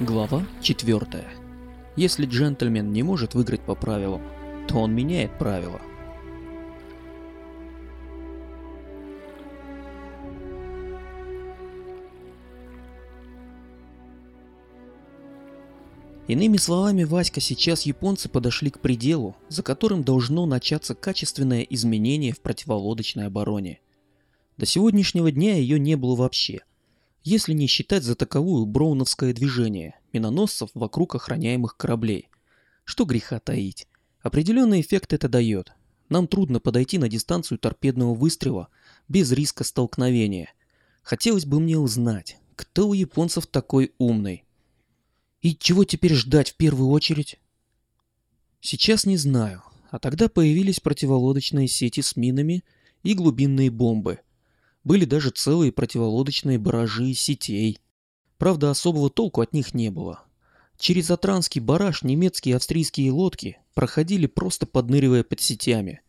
Глава 4. Если джентльмен не может выиграть по правилам, то он меняет правила. Иными словами, Васька, сейчас японцы подошли к пределу, за которым должно начаться качественное изменение в противолодочной обороне. До сегодняшнего дня ее не было вообще – если не считать за таковую броуновское движение миноносцев вокруг охраняемых кораблей. Что греха таить. Определенный эффект это дает. Нам трудно подойти на дистанцию торпедного выстрела без риска столкновения. Хотелось бы мне узнать, кто у японцев такой умный. И чего теперь ждать в первую очередь? Сейчас не знаю, а тогда появились противолодочные сети с минами и глубинные бомбы – были даже целые противолодочные баражи сетей. Правда, особого толку от них не было. Через Атранский бараж немецкие и австрийские лодки проходили просто подныривая под сетями.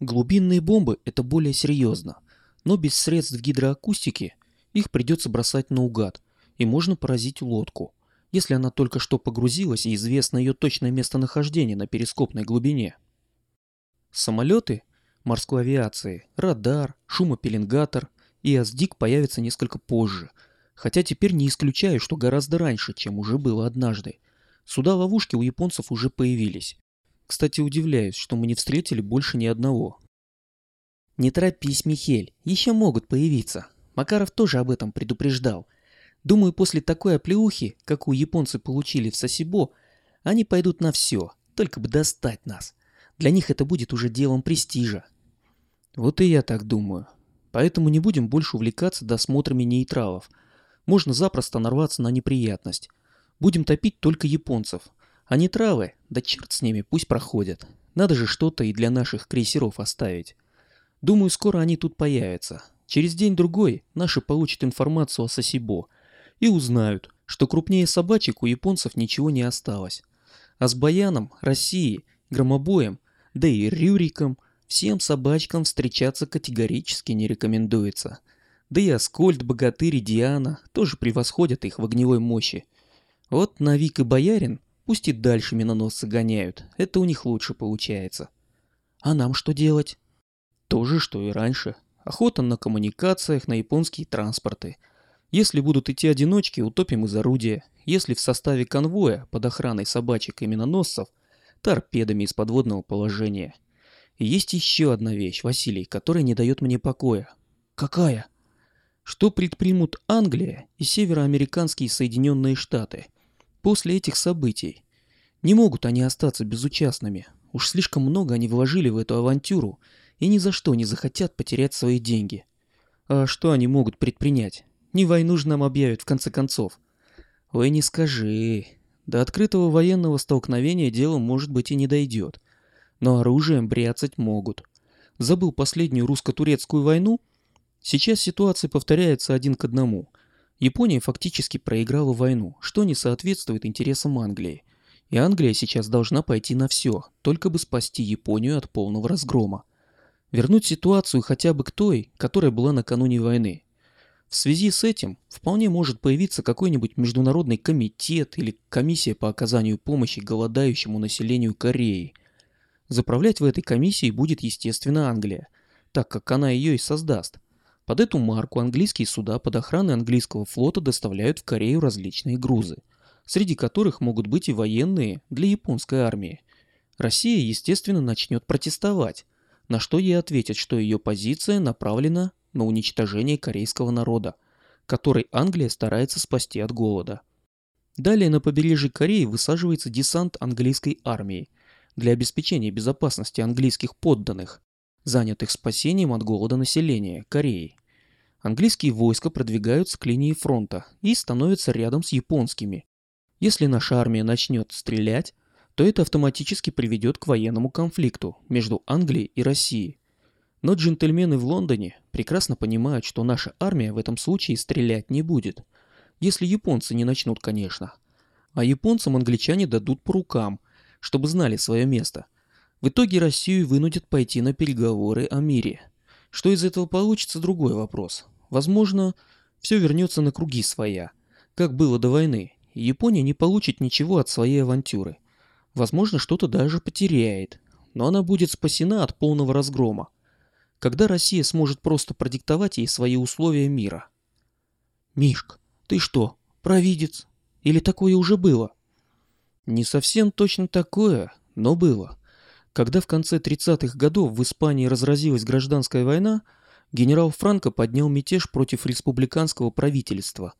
Глубинные бомбы – это более серьезно, но без средств гидроакустики их придется бросать наугад, и можно поразить лодку, если она только что погрузилась и известно ее точное местонахождение на перископной глубине. Самолеты морской авиации, радар, шумопеленгатор и АСДИК появятся несколько позже, хотя теперь не исключаю, что гораздо раньше, чем уже было однажды. Суда-ловушки у японцев уже появились. Кстати, удивляюсь, что мы не встретили больше ни одного. Не торопись, Михель, еще могут появиться. Макаров тоже об этом предупреждал. Думаю, после такой оплеухи, как у японцы получили в Сосибо, они пойдут на все, только бы достать нас. Для них это будет уже делом престижа. Вот и я так думаю. Поэтому не будем больше увлекаться досмотрами нейтралов. Можно запросто нарваться на неприятность. Будем топить только японцев. А нейтралы, да черт с ними, пусть проходят. Надо же что-то и для наших крейсеров оставить. Думаю, скоро они тут появятся. Через день-другой наши получат информацию о Сосибо и узнают, что крупнее собачек у японцев ничего не осталось. А с Баяном, Россией, Громобоем, да и Рюриком – Всем собачкам встречаться категорически не рекомендуется. Да и Аскольд, Богатырь и Диана тоже превосходят их в огневой мощи. Вот Навик и Боярин пусть и дальше миноносцы гоняют, это у них лучше получается. А нам что делать? То же, что и раньше. Охота на коммуникациях, на японские транспорты. Если будут идти одиночки, утопим из орудия. Если в составе конвоя под охраной собачек и миноносцев, торпедами из подводного положения – есть еще одна вещь, Василий, которая не дает мне покоя. Какая? Что предпримут Англия и североамериканские Соединенные Штаты после этих событий? Не могут они остаться безучастными. Уж слишком много они вложили в эту авантюру и ни за что не захотят потерять свои деньги. А что они могут предпринять? Не войну же нам объявят в конце концов. Ой, не скажи. До открытого военного столкновения дело может быть и не дойдет но оружием бряцать могут. Забыл последнюю русско-турецкую войну? Сейчас ситуация повторяется один к одному. Япония фактически проиграла войну, что не соответствует интересам Англии. И Англия сейчас должна пойти на все, только бы спасти Японию от полного разгрома. Вернуть ситуацию хотя бы к той, которая была накануне войны. В связи с этим вполне может появиться какой-нибудь международный комитет или комиссия по оказанию помощи голодающему населению Кореи – Заправлять в этой комиссии будет, естественно, Англия, так как она ее и создаст. Под эту марку английские суда под охраной английского флота доставляют в Корею различные грузы, среди которых могут быть и военные для японской армии. Россия, естественно, начнет протестовать, на что ей ответят, что ее позиция направлена на уничтожение корейского народа, который Англия старается спасти от голода. Далее на побережье Кореи высаживается десант английской армии – для обеспечения безопасности английских подданных, занятых спасением от голода населения Кореи. Английские войска продвигаются к линии фронта и становятся рядом с японскими. Если наша армия начнет стрелять, то это автоматически приведет к военному конфликту между Англией и Россией. Но джентльмены в Лондоне прекрасно понимают, что наша армия в этом случае стрелять не будет. Если японцы не начнут, конечно. А японцам англичане дадут по рукам – чтобы знали свое место. В итоге Россию вынудят пойти на переговоры о мире. Что из этого получится, другой вопрос. Возможно, все вернется на круги своя, как было до войны, Япония не получит ничего от своей авантюры. Возможно, что-то даже потеряет, но она будет спасена от полного разгрома. Когда Россия сможет просто продиктовать ей свои условия мира? Мишка, ты что, провидец? Или такое уже было? Не совсем точно такое, но было. Когда в конце 30-х годов в Испании разразилась гражданская война, генерал Франко поднял мятеж против республиканского правительства.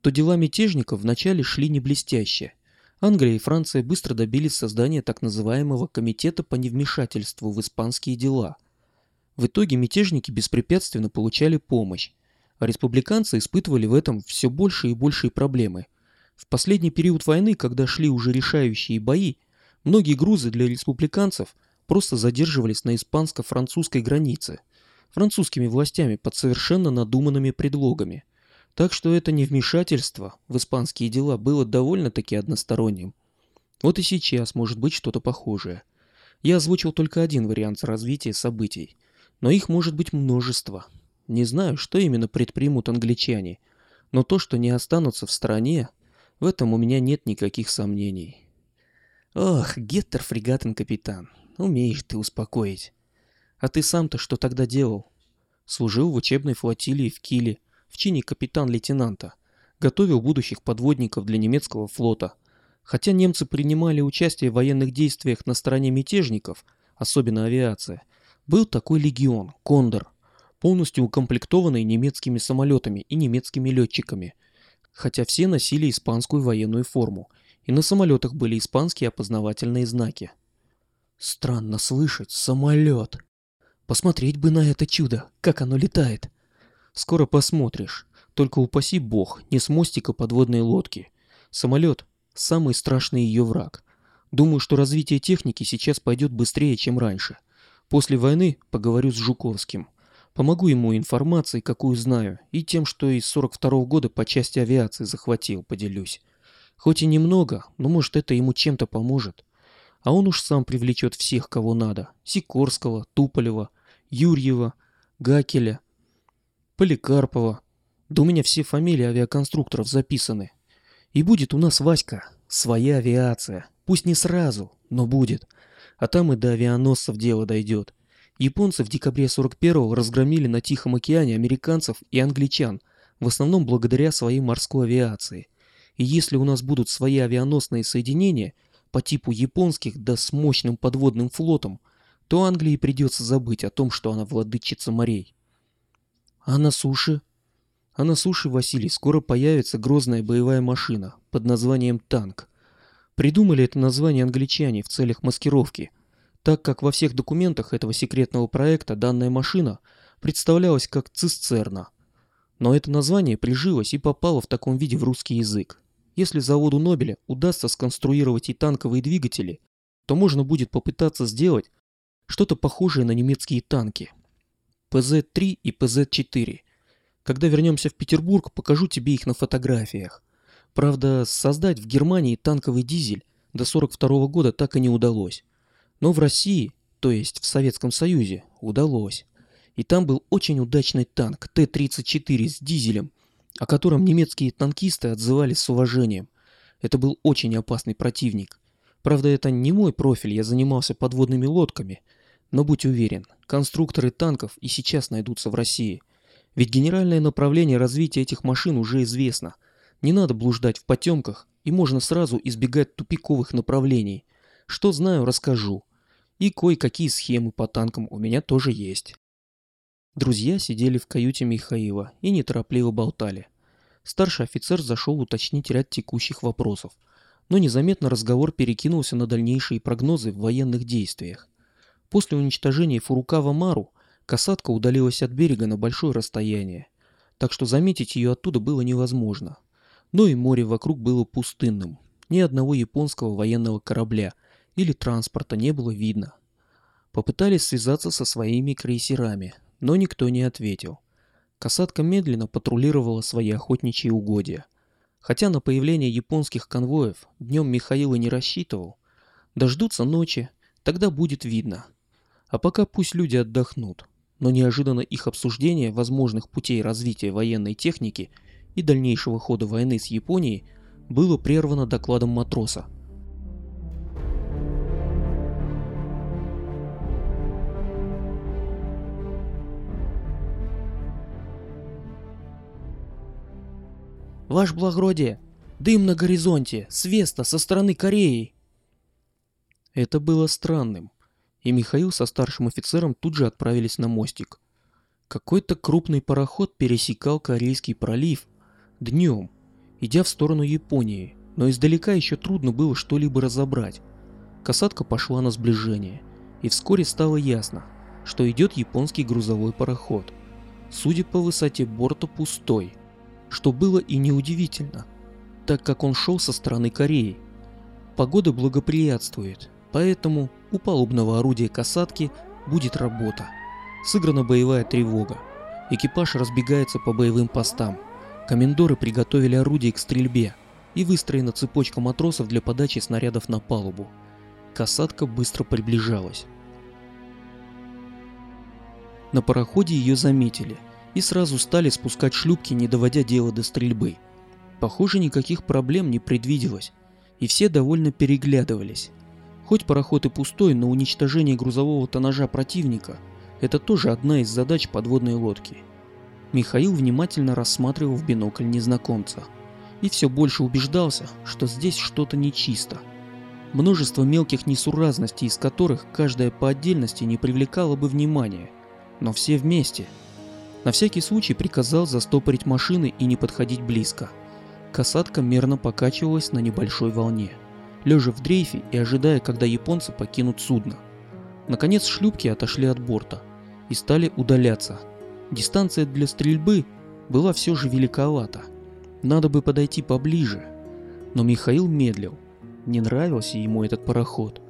То дела мятежников вначале шли не блестяще. Англия и Франция быстро добились создания так называемого Комитета по невмешательству в испанские дела. В итоге мятежники беспрепятственно получали помощь, а республиканцы испытывали в этом все больше и большие проблемы. В последний период войны, когда шли уже решающие бои, многие грузы для республиканцев просто задерживались на испанско-французской границе, французскими властями под совершенно надуманными предлогами – так что это невмешательство в испанские дела было довольно-таки односторонним. Вот и сейчас может быть что-то похожее. Я озвучил только один вариант развития событий, но их может быть множество. Не знаю, что именно предпримут англичане, но то, что не останутся в стороне, в этом у меня нет никаких сомнений. Ох, Геттер фрегатен капитан, умеешь ты успокоить. А ты сам-то что тогда делал? Служил в учебной флотилии в Киле, в чине капитан-лейтенанта, готовил будущих подводников для немецкого флота. Хотя немцы принимали участие в военных действиях на стороне мятежников, особенно авиация, был такой легион, Кондор, полностью укомплектованный немецкими самолетами и немецкими летчиками, хотя все носили испанскую военную форму, и на самолетах были испанские опознавательные знаки. Странно слышать, самолет. Посмотреть бы на это чудо, как оно летает. Скоро посмотришь. Только упаси бог, не с мостика подводной лодки. Самолет – самый страшный ее враг. Думаю, что развитие техники сейчас пойдет быстрее, чем раньше. После войны поговорю с Жуковским. Помогу ему информацией, какую знаю, и тем, что из 42 -го года по части авиации захватил, поделюсь. Хоть и немного, но может это ему чем-то поможет. А он уж сам привлечет всех, кого надо. Сикорского, Туполева, Юрьева, Гакеля – Поликарпова. Да у меня все фамилии авиаконструкторов записаны. И будет у нас, Васька, своя авиация. Пусть не сразу, но будет. А там и до авианосцев дело дойдет. Японцы в декабре 41-го разгромили на Тихом океане американцев и англичан, в основном благодаря своей морской авиации. И если у нас будут свои авианосные соединения по типу японских да с мощным подводным флотом, то Англии придется забыть о том, что она владычица морей. А на суше? А на суше, Василий, скоро появится грозная боевая машина под названием «Танк». Придумали это название англичане в целях маскировки, так как во всех документах этого секретного проекта данная машина представлялась как «Цисцерна». Но это название прижилось и попало в таком виде в русский язык. Если заводу Нобеля удастся сконструировать и танковые двигатели, то можно будет попытаться сделать что-то похожее на немецкие танки – ПЗ-3 и ПЗ-4. Когда вернемся в Петербург, покажу тебе их на фотографиях. Правда, создать в Германии танковый дизель до 42 -го года так и не удалось. Но в России, то есть в Советском Союзе, удалось. И там был очень удачный танк Т-34 с дизелем, о котором немецкие танкисты отзывались с уважением. Это был очень опасный противник. Правда, это не мой профиль, я занимался подводными лодками – но будь уверен, конструкторы танков и сейчас найдутся в России. Ведь генеральное направление развития этих машин уже известно. Не надо блуждать в потемках, и можно сразу избегать тупиковых направлений. Что знаю, расскажу. И кое-какие схемы по танкам у меня тоже есть. Друзья сидели в каюте Михаила и неторопливо болтали. Старший офицер зашел уточнить ряд текущих вопросов, но незаметно разговор перекинулся на дальнейшие прогнозы в военных действиях. После уничтожения Фурукава Мару касатка удалилась от берега на большое расстояние, так что заметить ее оттуда было невозможно. Но и море вокруг было пустынным. Ни одного японского военного корабля или транспорта не было видно. Попытались связаться со своими крейсерами, но никто не ответил. Касатка медленно патрулировала свои охотничьи угодья. Хотя на появление японских конвоев днем Михаил и не рассчитывал. Дождутся ночи, тогда будет видно – а пока пусть люди отдохнут. Но неожиданно их обсуждение возможных путей развития военной техники и дальнейшего хода войны с Японией было прервано докладом матроса. «Ваше благородие, дым на горизонте, свеста со стороны Кореи!» Это было странным, и Михаил со старшим офицером тут же отправились на мостик. Какой-то крупный пароход пересекал Корейский пролив днем, идя в сторону Японии, но издалека еще трудно было что-либо разобрать. Касатка пошла на сближение, и вскоре стало ясно, что идет японский грузовой пароход. Судя по высоте борта пустой, что было и неудивительно, так как он шел со стороны Кореи. Погода благоприятствует, поэтому у палубного орудия касатки будет работа. Сыграна боевая тревога. Экипаж разбегается по боевым постам. Комендоры приготовили орудия к стрельбе и выстроена цепочка матросов для подачи снарядов на палубу. Касатка быстро приближалась. На пароходе ее заметили и сразу стали спускать шлюпки, не доводя дело до стрельбы. Похоже, никаких проблем не предвиделось, и все довольно переглядывались. Хоть пароход и пустой, но уничтожение грузового тоннажа противника – это тоже одна из задач подводной лодки. Михаил внимательно рассматривал в бинокль незнакомца и все больше убеждался, что здесь что-то нечисто. Множество мелких несуразностей, из которых каждая по отдельности не привлекала бы внимания, но все вместе – на всякий случай приказал застопорить машины и не подходить близко. Касатка мерно покачивалась на небольшой волне, лежа в дрейфе и ожидая, когда японцы покинут судно. Наконец шлюпки отошли от борта и стали удаляться. Дистанция для стрельбы была все же великовата. Надо бы подойти поближе. Но Михаил медлил. Не нравился ему этот пароход.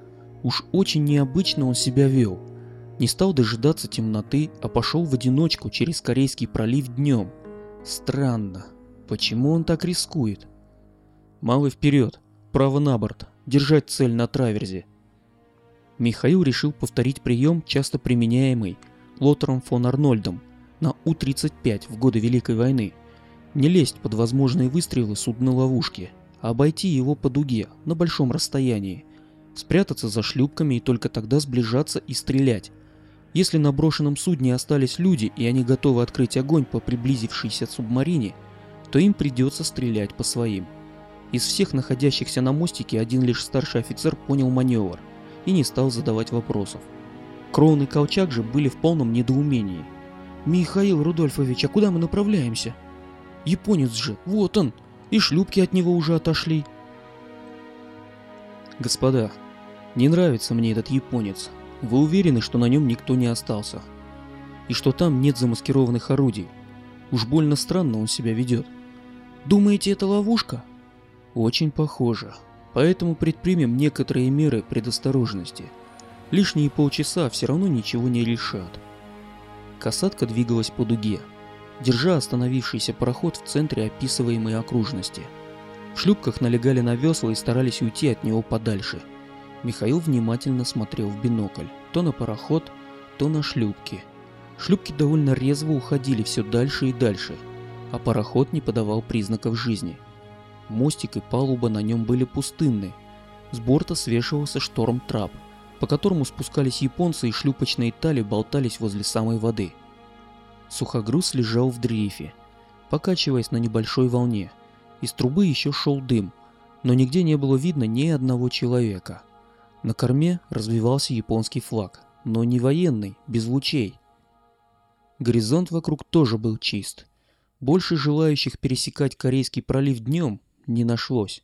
Уж очень необычно он себя вел – не стал дожидаться темноты, а пошел в одиночку через Корейский пролив днем. Странно. Почему он так рискует? Малый вперед, право на борт, держать цель на траверзе. Михаил решил повторить прием, часто применяемый Лотером фон Арнольдом на У-35 в годы Великой войны. Не лезть под возможные выстрелы судной ловушки, а обойти его по дуге на большом расстоянии, спрятаться за шлюпками и только тогда сближаться и стрелять, если на брошенном судне остались люди и они готовы открыть огонь по приблизившейся субмарине, то им придется стрелять по своим. Из всех находящихся на мостике один лишь старший офицер понял маневр и не стал задавать вопросов. Кроун и Колчак же были в полном недоумении. «Михаил Рудольфович, а куда мы направляемся?» «Японец же, вот он, и шлюпки от него уже отошли». «Господа, не нравится мне этот японец», вы уверены, что на нем никто не остался? И что там нет замаскированных орудий? Уж больно странно он себя ведет. Думаете, это ловушка? Очень похоже. Поэтому предпримем некоторые меры предосторожности. Лишние полчаса все равно ничего не решат. Касатка двигалась по дуге, держа остановившийся пароход в центре описываемой окружности. В шлюпках налегали на весла и старались уйти от него подальше – Михаил внимательно смотрел в бинокль, то на пароход, то на шлюпки. Шлюпки довольно резво уходили все дальше и дальше, а пароход не подавал признаков жизни. Мостик и палуба на нем были пустынны. С борта свешивался шторм-трап, по которому спускались японцы и шлюпочные тали болтались возле самой воды. Сухогруз лежал в дрейфе, покачиваясь на небольшой волне. Из трубы еще шел дым, но нигде не было видно ни одного человека – на корме развивался японский флаг, но не военный, без лучей. Горизонт вокруг тоже был чист. Больше желающих пересекать Корейский пролив днем не нашлось.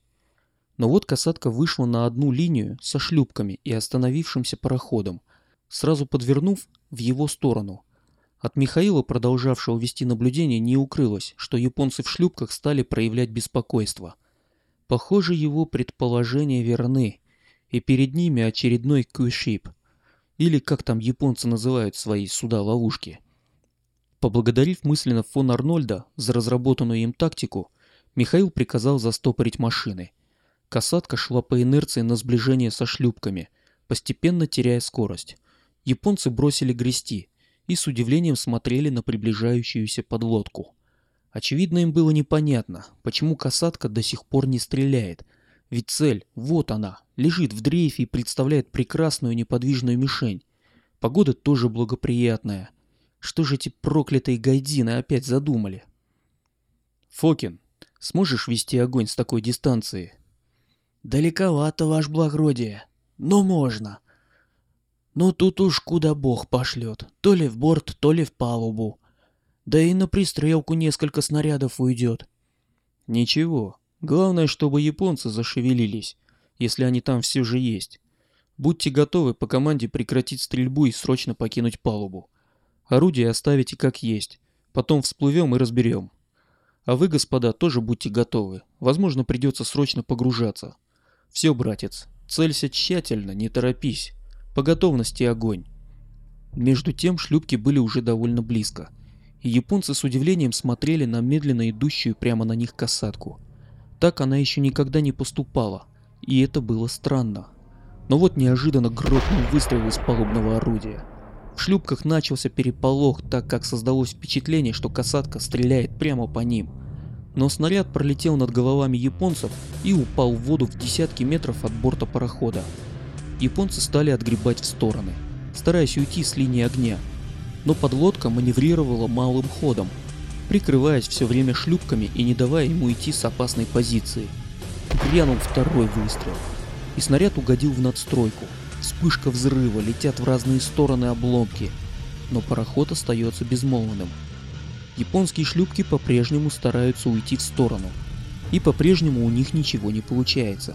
Но вот касатка вышла на одну линию со шлюпками и остановившимся пароходом, сразу подвернув в его сторону. От Михаила, продолжавшего вести наблюдение, не укрылось, что японцы в шлюпках стали проявлять беспокойство. Похоже, его предположения верны и перед ними очередной куишип, или как там японцы называют свои суда-ловушки. Поблагодарив мысленно фон Арнольда за разработанную им тактику, Михаил приказал застопорить машины. Касатка шла по инерции на сближение со шлюпками, постепенно теряя скорость. Японцы бросили грести и с удивлением смотрели на приближающуюся подлодку. Очевидно, им было непонятно, почему касатка до сих пор не стреляет. Ведь цель, вот она, лежит в дрейфе и представляет прекрасную неподвижную мишень. Погода тоже благоприятная. Что же эти проклятые гайдины опять задумали? Фокин, сможешь вести огонь с такой дистанции? Далековато, ваш благородие, но можно. Но тут уж куда бог пошлет, то ли в борт, то ли в палубу. Да и на пристрелку несколько снарядов уйдет. Ничего, главное, чтобы японцы зашевелились, если они там все же есть. Будьте готовы по команде прекратить стрельбу и срочно покинуть палубу. Орудие оставите как есть, потом всплывем и разберем. А вы, господа, тоже будьте готовы, возможно придется срочно погружаться. Все, братец, целься тщательно, не торопись. По готовности огонь. Между тем шлюпки были уже довольно близко – и японцы с удивлением смотрели на медленно идущую прямо на них касатку. Так она еще никогда не поступала, и это было странно. Но вот неожиданно грохнул выстрел из палубного орудия. В шлюпках начался переполох, так как создалось впечатление, что касатка стреляет прямо по ним. Но снаряд пролетел над головами японцев и упал в воду в десятки метров от борта парохода. Японцы стали отгребать в стороны, стараясь уйти с линии огня, но подлодка маневрировала малым ходом, прикрываясь все время шлюпками и не давая ему идти с опасной позиции. Грянул второй выстрел, и снаряд угодил в надстройку. Вспышка взрыва, летят в разные стороны обломки, но пароход остается безмолвным. Японские шлюпки по-прежнему стараются уйти в сторону, и по-прежнему у них ничего не получается.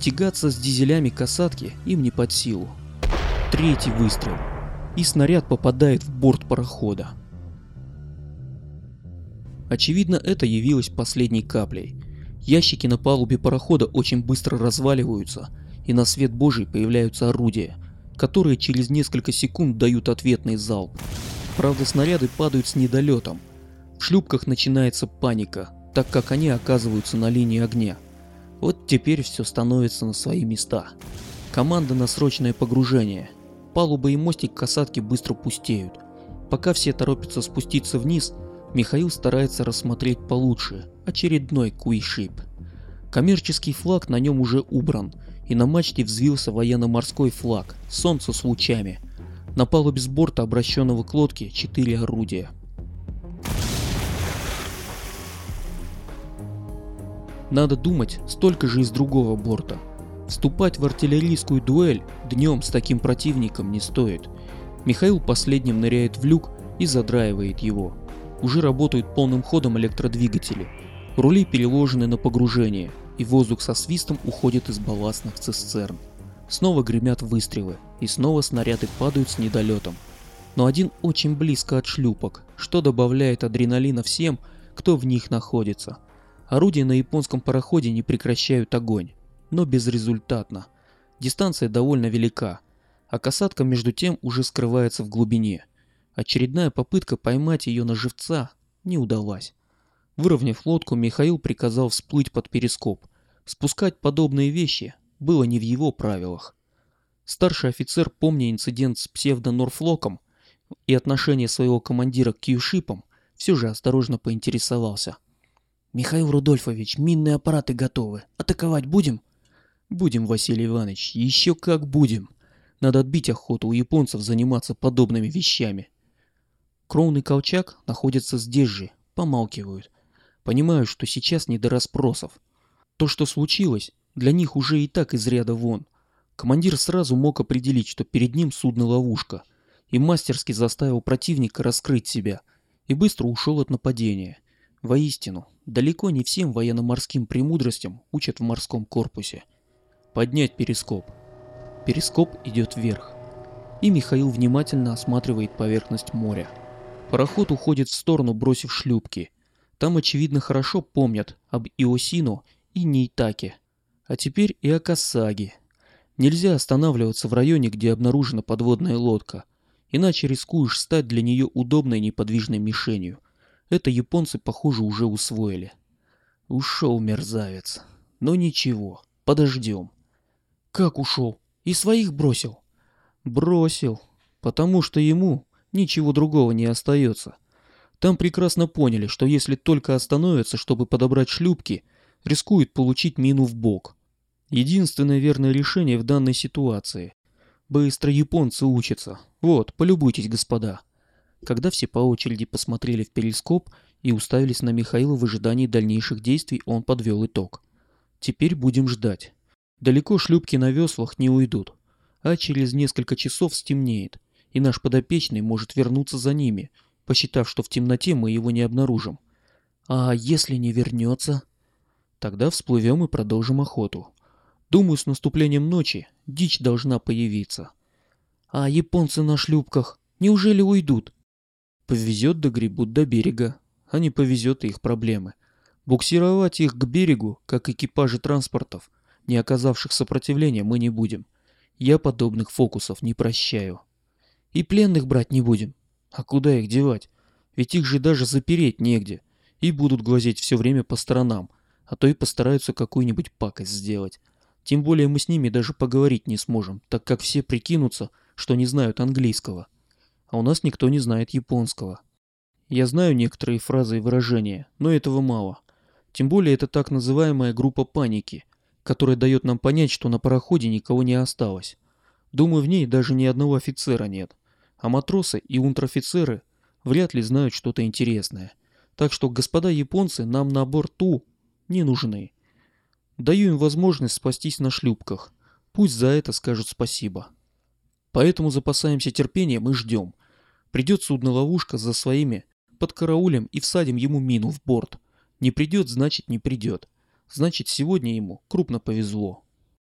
Тягаться с дизелями касатки им не под силу. Третий выстрел – и снаряд попадает в борт парохода. Очевидно, это явилось последней каплей. Ящики на палубе парохода очень быстро разваливаются, и на свет божий появляются орудия, которые через несколько секунд дают ответный залп. Правда, снаряды падают с недолетом. В шлюпках начинается паника, так как они оказываются на линии огня. Вот теперь все становится на свои места. Команда на срочное погружение – Палуба и мостик касатки быстро пустеют. Пока все торопятся спуститься вниз, Михаил старается рассмотреть получше очередной куишип. Коммерческий флаг на нем уже убран, и на мачте взвился военно-морской флаг, солнце с лучами. На палубе с борта, обращенного к лодке, четыре орудия. Надо думать, столько же из другого борта. Вступать в артиллерийскую дуэль днем с таким противником не стоит. Михаил последним ныряет в люк и задраивает его. Уже работают полным ходом электродвигатели. Рули переложены на погружение, и воздух со свистом уходит из балластных цистерн. Снова гремят выстрелы, и снова снаряды падают с недолетом. Но один очень близко от шлюпок, что добавляет адреналина всем, кто в них находится. Орудия на японском пароходе не прекращают огонь но безрезультатно. Дистанция довольно велика, а касатка между тем уже скрывается в глубине. Очередная попытка поймать ее на живца не удалась. Выровняв лодку, Михаил приказал всплыть под перископ. Спускать подобные вещи было не в его правилах. Старший офицер, помня инцидент с псевдо-Норфлоком и отношение своего командира к кьюшипам, все же осторожно поинтересовался. «Михаил Рудольфович, минные аппараты готовы. Атаковать будем?» Будем, Василий Иванович, еще как будем. Надо отбить охоту у японцев заниматься подобными вещами. Кроун и Колчак находятся здесь же, помалкивают. Понимают, что сейчас не до расспросов. То, что случилось, для них уже и так из ряда вон. Командир сразу мог определить, что перед ним судно-ловушка, и мастерски заставил противника раскрыть себя, и быстро ушел от нападения. Воистину, далеко не всем военно-морским премудростям учат в морском корпусе. Поднять перископ. Перископ идет вверх. И Михаил внимательно осматривает поверхность моря. Пароход уходит в сторону, бросив шлюпки. Там, очевидно, хорошо помнят об Иосину и Нейтаке. А теперь и о Касаге. Нельзя останавливаться в районе, где обнаружена подводная лодка, иначе рискуешь стать для нее удобной неподвижной мишенью. Это японцы, похоже, уже усвоили. Ушел мерзавец. Но ничего, подождем. Как ушел? И своих бросил? Бросил, потому что ему ничего другого не остается. Там прекрасно поняли, что если только остановятся, чтобы подобрать шлюпки, рискуют получить мину в бок. Единственное верное решение в данной ситуации. Быстро японцы учатся. Вот, полюбуйтесь, господа. Когда все по очереди посмотрели в перископ и уставились на Михаила в ожидании дальнейших действий, он подвел итог. Теперь будем ждать. Далеко шлюпки на веслах не уйдут, а через несколько часов стемнеет, и наш подопечный может вернуться за ними, посчитав, что в темноте мы его не обнаружим. А если не вернется? Тогда всплывем и продолжим охоту. Думаю, с наступлением ночи дичь должна появиться. А японцы на шлюпках неужели уйдут? Повезет да гребут до берега, а не повезет и их проблемы. Буксировать их к берегу, как экипажи транспортов, не оказавших сопротивления, мы не будем. Я подобных фокусов не прощаю. И пленных брать не будем. А куда их девать? Ведь их же даже запереть негде. И будут глазеть все время по сторонам, а то и постараются какую-нибудь пакость сделать. Тем более мы с ними даже поговорить не сможем, так как все прикинутся, что не знают английского. А у нас никто не знает японского. Я знаю некоторые фразы и выражения, но этого мало. Тем более это так называемая группа паники, которая дает нам понять, что на пароходе никого не осталось. Думаю, в ней даже ни одного офицера нет. А матросы и унтер-офицеры вряд ли знают что-то интересное. Так что, господа японцы, нам на борту не нужны. Даю им возможность спастись на шлюпках. Пусть за это скажут спасибо. Поэтому запасаемся терпением и ждем. Придет судно-ловушка за своими, под караулем и всадим ему мину в борт. Не придет, значит не придет. Значит, сегодня ему крупно повезло.